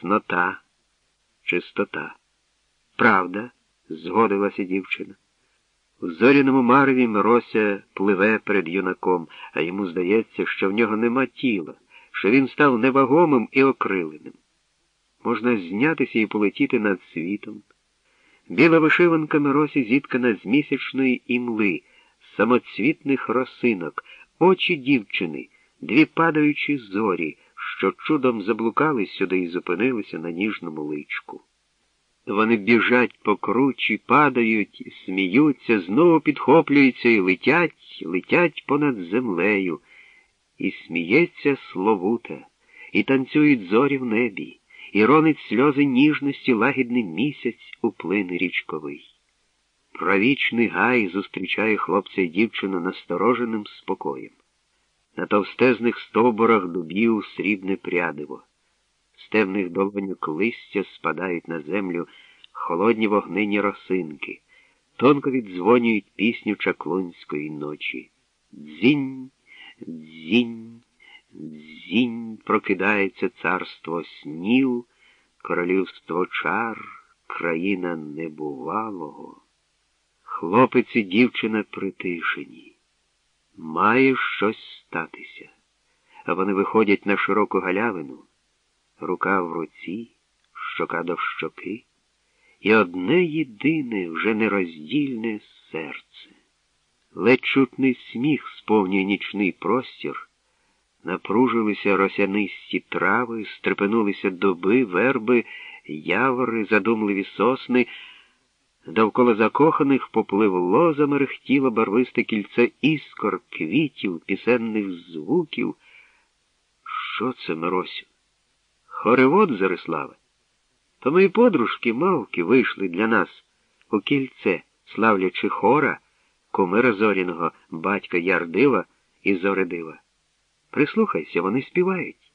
цнота, чистота. Правда, згодилася дівчина. У зоряному мареві Мирося пливе перед юнаком, а йому здається, що в нього нема тіла, що він став невагомим і окриленим. Можна знятися і полетіти над світом. Біла вишиванка Миросі зіткана з місячної імли, самоцвітних росинок, очі дівчини, дві падаючі зорі, що чудом заблукали сюди і зупинилися на ніжному личку. Вони біжать по кручі, падають, сміються, знову підхоплюються і летять, летять понад землею, і сміється Словута, і танцюють зорі в небі, і ронить сльози ніжності лагідний місяць у плин річковий. Правічний гай зустрічає хлопця і дівчину настороженим спокоєм. На товстезних стовбурах дубів срібне прядиво з темних долоньок листя спадають на землю холодні вогнині росинки, тонко віддзвонюють пісню чаклунської ночі. Дзінь, дзінь, дзінь прокидається царство снів, королівство чар, країна небувалого. Хлопець і дівчина притишені. Має щось статися. А вони виходять на широку галявину рука в руці, щока до щоки, і одне єдине, вже нероздільне серце. Ледь чутний сміх сповнює нічний простір, напружилися росянисті трави, стрепенулися дуби, верби, явори, задумливі сосни. Довкола закоханих поплив лоза мерехтіло барвисте кільце іскор, квітів, пісенних звуків. Що це, Миросю? Хоревод Зариславе. То мої подружки мавки вийшли для нас у кільце, славлячи хора, кумира зоряного батька Ярдива і Зоредива. Прислухайся, вони співають.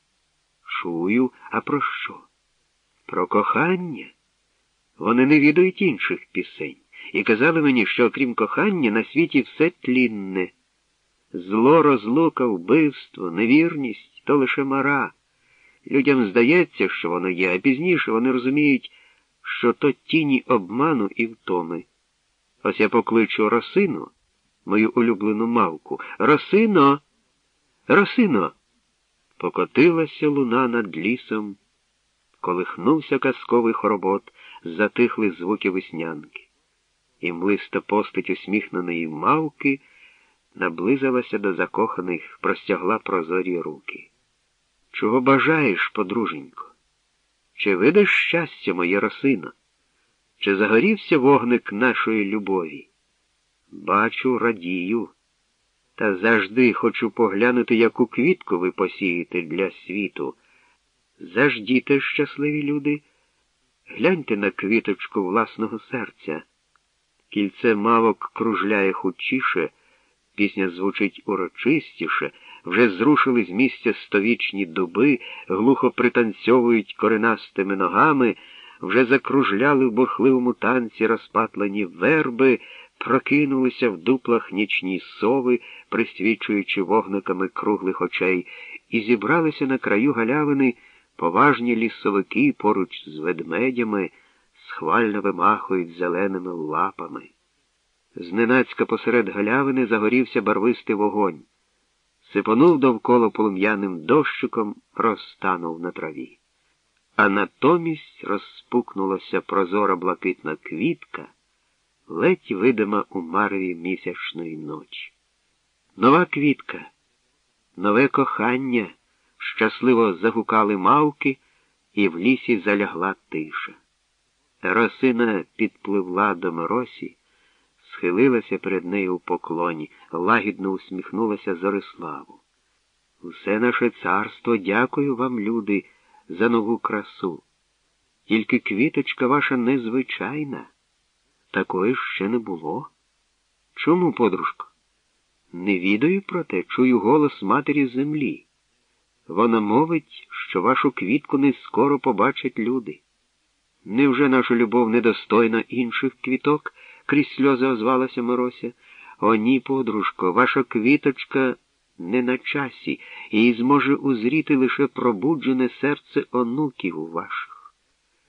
Чую, а про що? Про кохання. Вони не відають інших пісень і казали мені, що окрім кохання на світі все тлінне. Зло, розлука, вбивство, невірність то лише мара. Людям здається, що воно є, а пізніше вони розуміють, що то тіні обману і втоми. Ось я покличу Росину, мою улюблену мавку. Росино, Росино. Покотилася луна над лісом, колихнувся казковий хоробот, затихли звуки веснянки, і млиста постать усміхненої мавки наблизилася до закоханих, простягла прозорі руки. Чого бажаєш, подруженько? Чи видаш щастя, моє росино? Чи загорівся вогник нашої любові? Бачу, радію, та завжди хочу поглянути, яку квітку ви посієте для світу. Заждіте, щасливі люди, гляньте на квіточку власного серця. Кільце мавок кружляє хутчіше, пісня звучить урочистіше вже зрушили з місця сtovічні дуби, глухо пританцьовують коренастими ногами, вже закружляли в бурхливому танці розпатлені верби, прокинулися в дуплах нічні сови, присвічуючи вогниками круглих очей, і зібралися на краю галявини поважні лісовики поруч з ведмедями, схвально вимахують зеленими лапами. Зненацька посеред галявини загорівся барвистий вогонь сипонув довкола полум'яним дощиком, розтанув на траві. А натомість розпукнулася прозора блакитна квітка, ледь видима у мареві місячної ночі. Нова квітка, нове кохання, щасливо загукали мавки, і в лісі залягла тиша. Росина підпливла до Моросі схилилася перед нею у поклоні, лагідно усміхнулася Зориславу. Усе наше царство дякую вам, люди, за нову красу. Тільки квіточка ваша незвичайна. Такої ще не було. Чому, подружко? Не відаю про те, чую голос матері землі. Вона мовить, що вашу квітку не скоро побачать люди. Невже наша любов недостойна інших квіток? крізь сльози озвалася Морося. О, ні, подружко, ваша квіточка не на часі, і зможе узріти лише пробуджене серце онуків ваших.